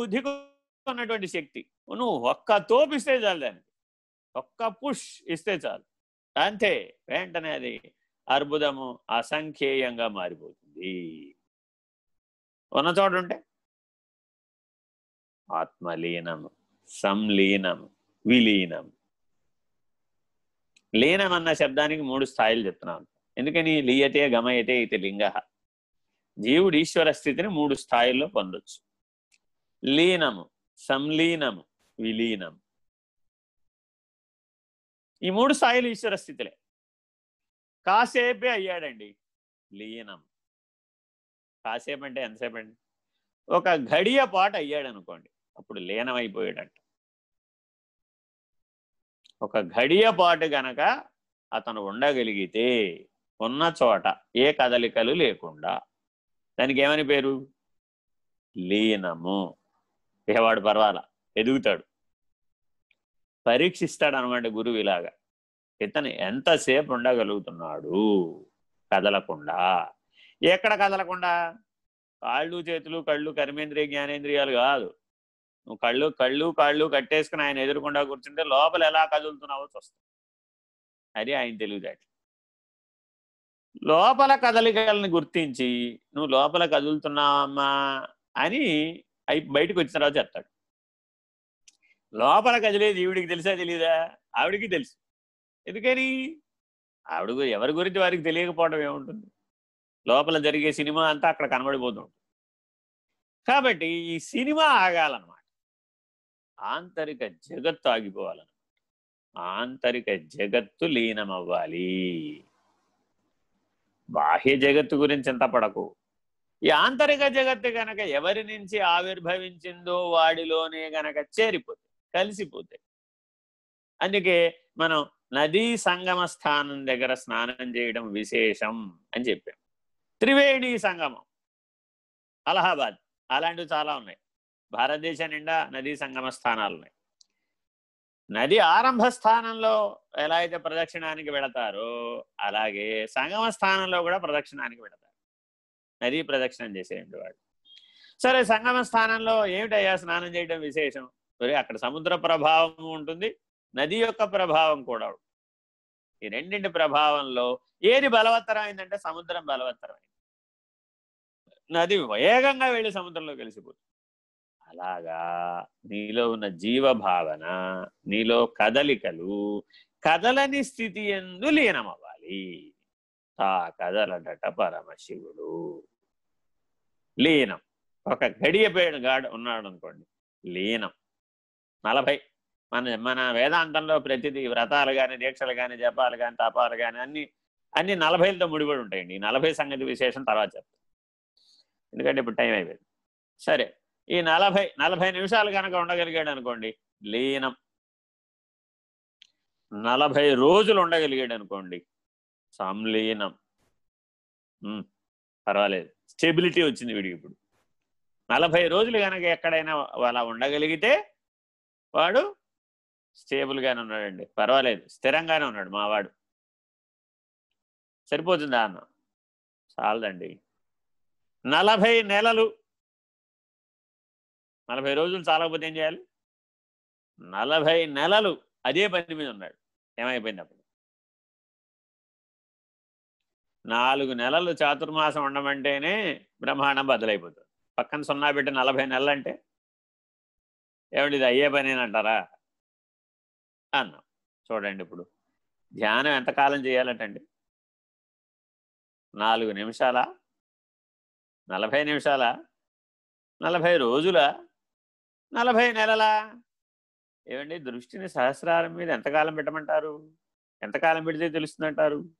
బుద్ధికి ఉన్నటువంటి శక్తి. నువ్వు ఒక్క తోపు ఇస్తే చాలు దానికి. ఒక్క పుష్ ఇస్తే చాలు. అంతే. వెంటనే అది అర్బుదము అసంఖ్యేయంగా మారిపోతుంది. ఉన్న చోట ఉంటే? ఆత్మలీనము సంలీనము విలీనం లీనం అన్న శబ్దానికి మూడు స్థాయిలు చెప్తున్నాను ఎందుకని? లీయతే గమయతే ఇది లింగ. జీవుడు ఈశ్వర స్థితిని మూడు స్థాయిల్లో పొందొచ్చు. లీనము సంలీనము విలీనం ఈ మూడు స్థాయిలు ఈశ్వర స్థితిలే. కాసేపే అయ్యాడండి లీనం కాసేపు అంటే ఎంతసేపు అండి ఒక ఘడియ పాట అయ్యాడు అనుకోండి అప్పుడు లీనమైపోయాడంట. ఒక గడియ పాటు గనక అతను ఉండగలిగితే ఉన్న చోట ఏ కదలికలు లేకుండా దానికి ఏమని పేరు? లీనము. ఇహవాడు పర్వాలా ఎదుగుతాడు. పరీక్షిస్తాడు అనమాట గురువు ఇలాగా. ఇతను ఎంతసేపు ఉండగలుగుతున్నాడు? కదలకుండా. ఎక్కడ కదలకుండా? కాళ్ళు చేతులు కళ్ళు కర్మేంద్రియ జ్ఞానేంద్రియాలు కాదు. నువ్వు కళ్ళు కళ్ళు కాళ్ళు కట్టేసుకుని ఆయన ఎదురుకుండా కూర్చుంటే లోపల ఎలా కదులుతున్నావో చూస్తావు. అది ఆయన తెలివితేటలు. లోపల కదలికలను గుర్తించి నువ్వు లోపల కదులుతున్నావమ్మా అని అయి బయటకు వచ్చిన తర్వాత చెప్తాడు లోపల కదిలేదు ఈవిడికి తెలుసా తెలీదా? ఆవిడికి తెలుసు. ఎందుకని? ఆవిడ ఎవరి గురించి వారికి తెలియకపోవడం ఏముంటుంది? లోపల జరిగే సినిమా అంతా అక్కడ కనబడిపోతుంది కాబట్టి ఈ సినిమా ఆగాలన్నమాట. ఆంతరిక జగత్తు ఆగిపోవాలన్నమాట. ఆంతరిక జగత్తు లీనమవ్వాలి. బాహ్య జగత్తు గురించి ఎంత పడకు. ఈ ఆంతరిక జగత్తు గనక ఎవరి నుంచి ఆవిర్భవించిందో వాడిలోనే గనక చేరిపోతే కలిసిపోతే. అందుకే మనం నదీ సంగమ స్థానం దగ్గర స్నానం చేయడం విశేషం అని చెప్పాం. త్రివేణి సంగమం అలహాబాద్ అలాంటివి చాలా ఉన్నాయి. భారతదేశం నిండా నదీ సంగమ స్థానాలు ఉన్నాయి. నది ఆరంభ స్థానంలో ఎలా అయితే ప్రదక్షిణానికి వెళతారో అలాగే సంగమ స్థానంలో కూడా ప్రదక్షిణానికి వెళతారు. నదీ ప్రదక్షిణం చేసేయండి వాడు సరే సంగమ స్థానంలో ఏమిటయ్యా స్నానం చేయడం విశేషం? మరి అక్కడ సముద్ర ప్రభావం ఉంటుంది నది యొక్క ప్రభావం కూడా ఉంటుంది. ఈ రెండింటి ప్రభావంలో ఏది బలవత్తరమైందంటే సముద్రం బలవత్తరమైంది. నది వేగంగా వెళ్ళి సముద్రంలో కలిసిపోతుంది. అలాగా నీలో ఉన్న జీవభావన నీలో కదలికలు కదలని స్థితి ఎందు లీనమవ్వాలి. తా కదలడట పరమశివుడు. లీనం. ఒక గడియ గాడు ఉన్నాడు అనుకోండి లీనం. నలభై. మన మన వేదాంతంలో ప్రతిదీ వ్రతాలు కానీ దీక్షలు కానీ జపాలు కానీ తపాలు కానీ అన్ని అన్ని నలభైలతో ముడిపడి ఉంటాయండి. ఈ నలభై సంగతి విశేషం తర్వాత చెప్తాం. ఎందుకంటే ఇప్పుడు టైం అయిపోయింది. సరే. ఈ నలభై నలభై నిమిషాలు కనుక ఉండగలిగాడు అనుకోండి లీనం. నలభై రోజులు ఉండగలిగాడు అనుకోండి సంలీనం. పర్వాలేదు. స్టెబిలిటీ వచ్చింది వీడికి ఇప్పుడు. నలభై రోజులు కనుక ఎక్కడైనా అలా ఉండగలిగితే వాడు స్టేబుల్గానే ఉన్నాడండి. పర్వాలేదు. స్థిరంగానే ఉన్నాడు మావాడు. సరిపోతుందా అన్న? చాలదండి. నలభై నెలలు. నలభై రోజులు చాలకపోతే ఏం చేయాలి? నలభై నెలలు అదే పని మీద ఉన్నాడు. ఏమైపోయింది అప్పుడు? నాలుగు నెలలు చాతుర్మాసం ఉండమంటేనే బ్రహ్మాండం బదులైపోతుంది పక్కన సున్నా పెట్టి నలభై నెలలు అంటే ఏమిటి ఇది అయ్యే పని అన్నాం. చూడండి ఇప్పుడు. ధ్యానం ఎంతకాలం చేయాలటండి? నాలుగు నిమిషాల? నలభై నిమిషాల? నలభై రోజుల? నలభై నెలల? ఏమండి దృష్టిని సహస్రారం మీద ఎంతకాలం పెట్టమంటారు? ఎంతకాలం పెడితే తెలుస్తుందంటారు?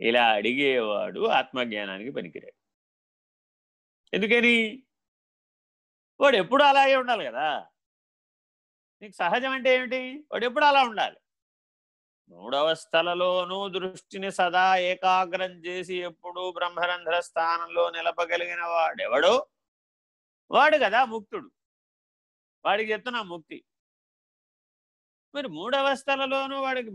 ఇలా అడిగేవాడు ఆత్మజ్ఞానానికి పనికిరాడు. ఎందుకని? వాడు ఎప్పుడు అలాగే ఉండాలి కదా? నీకు సహజం అంటే ఏమిటి? వాడు ఎప్పుడు అలా ఉండాలి. మూడవస్థలలోనూ దృష్టిని సదా ఏకాగ్రం చేసి ఎప్పుడూ బ్రహ్మరంధ్ర స్థానంలో నిలపగలిగిన వాడెవడో? వాడు కదా ముక్తుడు. వాడికి చెప్తున్నా ముక్తి. మరి మూడవస్థలలోనూ వాడికి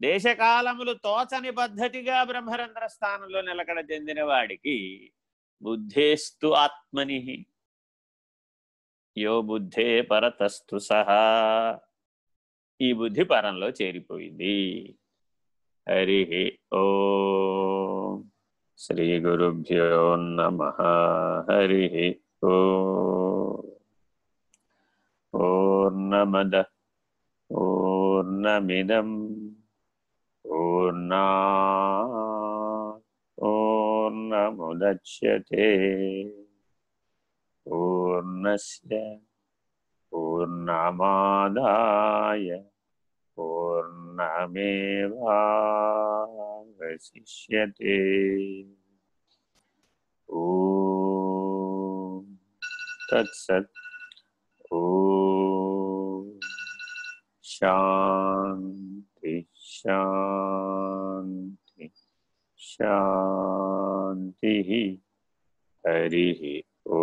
దేశకాలములు తోచని పద్ధతిగా బ్రహ్మరంధ్ర స్థానంలో నిలకడ చెందిన వాడికి బుద్ధేస్తు ఆత్మని. యో బుద్ధే పరతస్తు సహా. ఈ బుద్ధి పరంలో చేరిపోయింది. హరి ఓ. శ్రీ గురుభ్యో నమ. హరి ఓ. ఓర్ణమిదం पूर्णमुदच्यते। पूर्णस्य पूर्णमादाय। पूर्णमेवावशिष्यते। ॐ तत्सत्। ॐ शान्ति शान्ति। శాంతి హరి ఓ